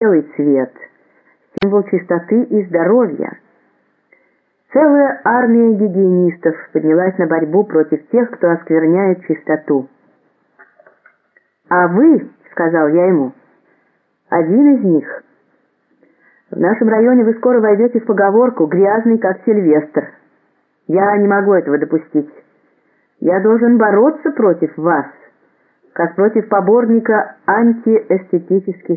белый цвет, символ чистоты и здоровья. Целая армия гигиенистов поднялась на борьбу против тех, кто оскверняет чистоту. «А вы, — сказал я ему, — один из них. В нашем районе вы скоро войдете в поговорку «грязный, как Сильвестр». Я не могу этого допустить. Я должен бороться против вас, как против поборника антиэстетических